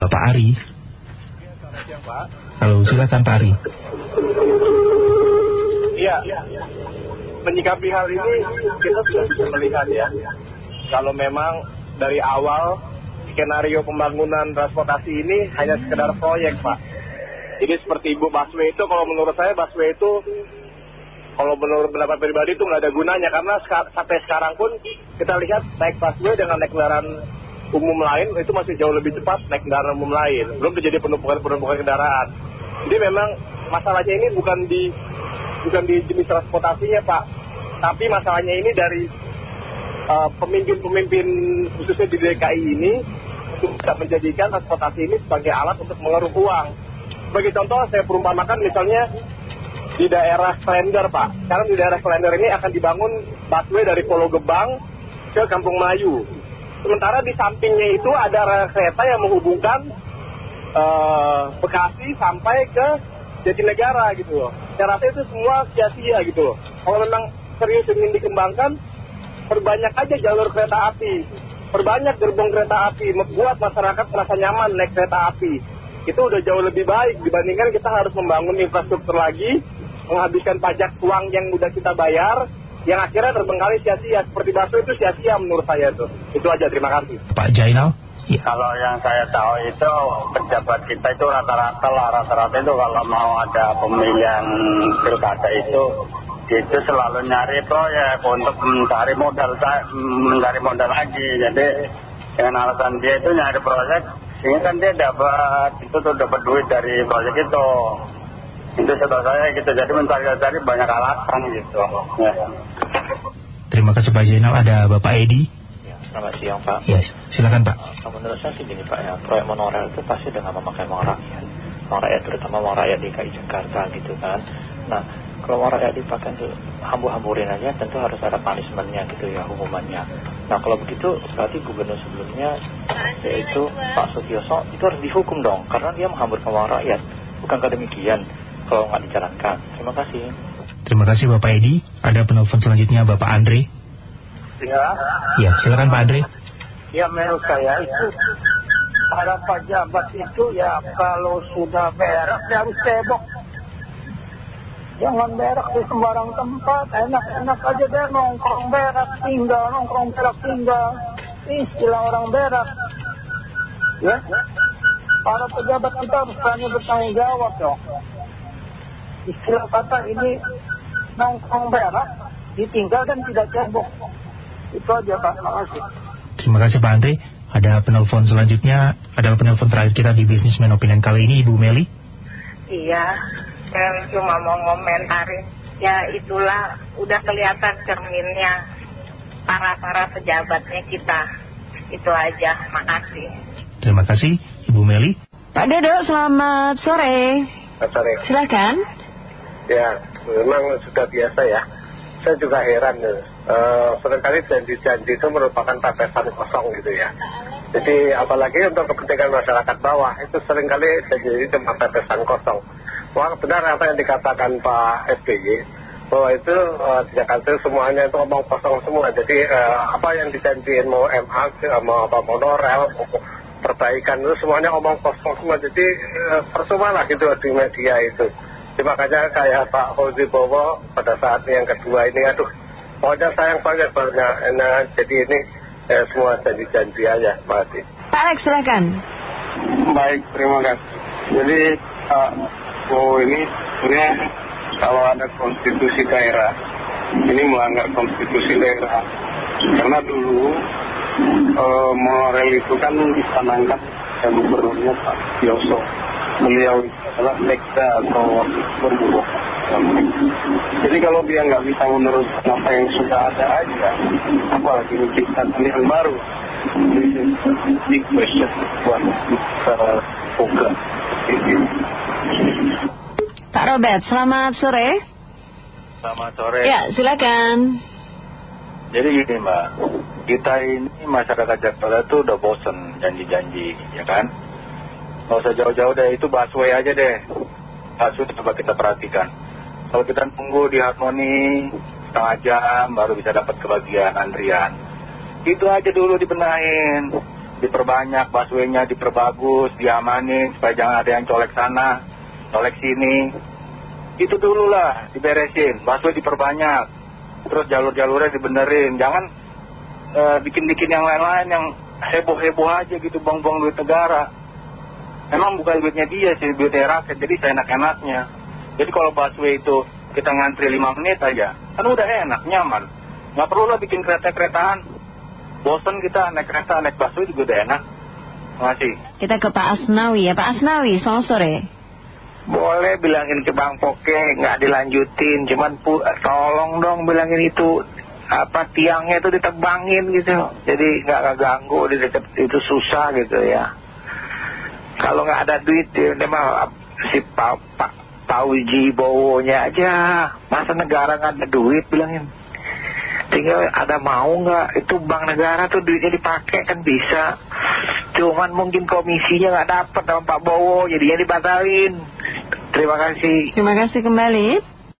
Bapak Ari. Halo, silakan Pak Ari. Iya, menyikapi hal ini kita sudah bisa melihat ya. Kalau memang dari awal skenario pembangunan transportasi ini hanya sekedar proyek Pak. Jadi seperti Ibu Baswe itu kalau menurut saya Baswe itu kalau menurut pendapat pribadi itu nggak ada gunanya karena sampai sekarang pun kita lihat naik busway dengan naik kendaraan umum lain itu masih jauh lebih cepat naik kendaraan umum lain. Belum terjadi penumpukan-penumpukan kendaraan. Jadi memang masalahnya ini bukan di bukan di jenis transportasinya Pak. Tapi masalahnya ini dari pemimpin-pemimpin khususnya di DKI ini untuk bisa menjadikan transportasi ini sebagai alat untuk mengeruk uang. Sebagai contoh saya perumpamakan misalnya di daerah Klender Pak. Sekarang di daerah Klender ini akan dibangun busway dari Pulau Gebang ke Kampung Melayu sementara di sampingnya itu ada kereta yang menghubungkan Bekasi sampai ke Jatinegara gitu loh. Saya rasa itu semua sia-sia gitu loh. Kalau memang serius ingin dikembangkan perbanyak aja jalur kereta api. Perbanyak gerbong kereta api membuat masyarakat merasa nyaman naik kereta api. Itu udah jauh lebih baik dibandingkan kita harus membangun infrastruktur lagi menghabiskan pajak uang yang udah kita bayar yang akhirnya terbengkalai sia-sia. Seperti bakso itu sia-sia menurut saya itu. Itu aja terima kasih. Pak Jainal? Kalau yang saya tahu itu pejabat kita itu rata-rata lah rata-rata itu kalau mau ada pemilihan pilkada itu itu selalu nyari proyek untuk mencari modal mencari modal lagi. Jadi dengan alasan dia itu nyari proyek sehingga kan dia dapat itu tuh dapat duit dari proyek itu itu setahu saya gitu jadi mencari-cari banyak alasan gitu ya. Terima kasih Pak Jainal ada Bapak Edi Ya, selamat siang Pak. Yes, silakan Pak. Nah, menurut saya sih gini Pak ya, proyek monorail itu pasti dengan memakai uang rakyat. Uang rakyat terutama uang rakyat DKI Jakarta gitu kan. Nah, kalau uang rakyat dipakai untuk hambu-hamburin aja tentu harus ada punishmentnya gitu ya, hukumannya. Nah, kalau begitu berarti gubernur sebelumnya yaitu Pak Sutioso itu harus dihukum dong karena dia menghamburkan uang rakyat. Bukankah demikian kalau nggak dijalankan? Terima kasih. Terima kasih Bapak Edi. Ada penelpon selanjutnya Bapak Andre. Ya. Ya, silakan Pak Andre. Ya menurut saya itu para pejabat itu ya kalau sudah berak ya harus cebok. Jangan berak di sembarang tempat, enak-enak aja deh nongkrong berak tinggal, nongkrong berak tinggal. Istilah orang berak. Ya, para pejabat kita harus berani bertanggung jawab dong. Istilah kata ini nongkrong berak, ditinggal dan tidak cebok. Itu aja Pak, terima kasih. Terima kasih Pak Andre. Ada penelpon selanjutnya, adalah penelpon terakhir kita di Businessman Opinion kali ini, Ibu Meli. Iya, saya cuma mau ngomentarin. Ya itulah, udah kelihatan cerminnya para-para pejabatnya kita. Itu aja, makasih. Terima kasih, Ibu Meli. Pak Dedo, selamat sore. Selamat sore. Silakan. Ya, memang sudah biasa ya. Saya juga heran. Uh, sering kali janji-janji itu merupakan papesan kosong gitu ya. Jadi apalagi untuk kepentingan masyarakat bawah itu sering kali janji cuma papesan kosong. Wah benar apa yang dikatakan Pak SBY bahwa itu uh, di Jakarta semuanya itu omong kosong semua. Jadi uh, apa yang dijanjiin mau MH, mau apa mau perbaikan itu semuanya omong kosong semua. Jadi percuma gitu di media itu. Jadi makanya kayak Pak Fauzi Bowo pada saat yang kedua ini aduh pokoknya sayang banget banyak nah, jadi ini eh, semua janji-janji aja mati. Pak Alex silakan. Baik, terima kasih. Jadi Pak Bowo ini sebenarnya kalau ada konstitusi daerah ini melanggar konstitusi daerah karena dulu eh, itu kan dicanangkan dan gubernurnya Pak Yoso beliau adalah sekda atau berburu. Jadi kalau dia nggak bisa meneruskan apa yang sudah ada aja, apalagi menciptakan yang baru, this is big question buat para program. Pak Robert, selamat sore. Selamat sore. Ya, silakan. Jadi gini Mbak, kita ini masyarakat Jakarta itu udah bosen janji-janji, ya kan? Nggak usah jauh-jauh deh, itu busway aja deh. Busway coba kita perhatikan. Kalau kita tunggu di Harmoni setengah jam baru bisa dapat kebagian antrian. Itu aja dulu dibenahin. diperbanyak busway-nya diperbagus diamanin supaya jangan ada yang colek sana colek sini itu dulu lah diberesin busway diperbanyak terus jalur-jalurnya dibenerin jangan eh, bikin-bikin yang lain-lain yang heboh-heboh aja gitu buang-buang duit negara emang bukan duitnya dia sih duitnya rakyat jadi saya enak-enaknya jadi kalau busway itu kita ngantri 5 menit aja kan udah enak nyaman. Nggak perlu lah bikin kereta-keretaan. Bosen kita naik kereta naik busway juga udah enak. Makasih Kita ke Pak Asnawi ya. Pak Asnawi, selamat sore. Boleh bilangin ke Bang Poke nggak dilanjutin, cuman pu tolong dong bilangin itu apa tiangnya itu ditebangin gitu, jadi nggak di dekat itu susah gitu ya. Kalau nggak ada duit ini mah si Pak Pak Pauji Bowonya aja, masa negara nggak ada duit bilangin. Tinggal ada mau nggak itu bank negara tuh duitnya dipakai kan bisa. Cuman mungkin komisinya nggak dapat sama Pak Bowo, jadinya dibatalin. Terima kasih. Terima kasih kembali.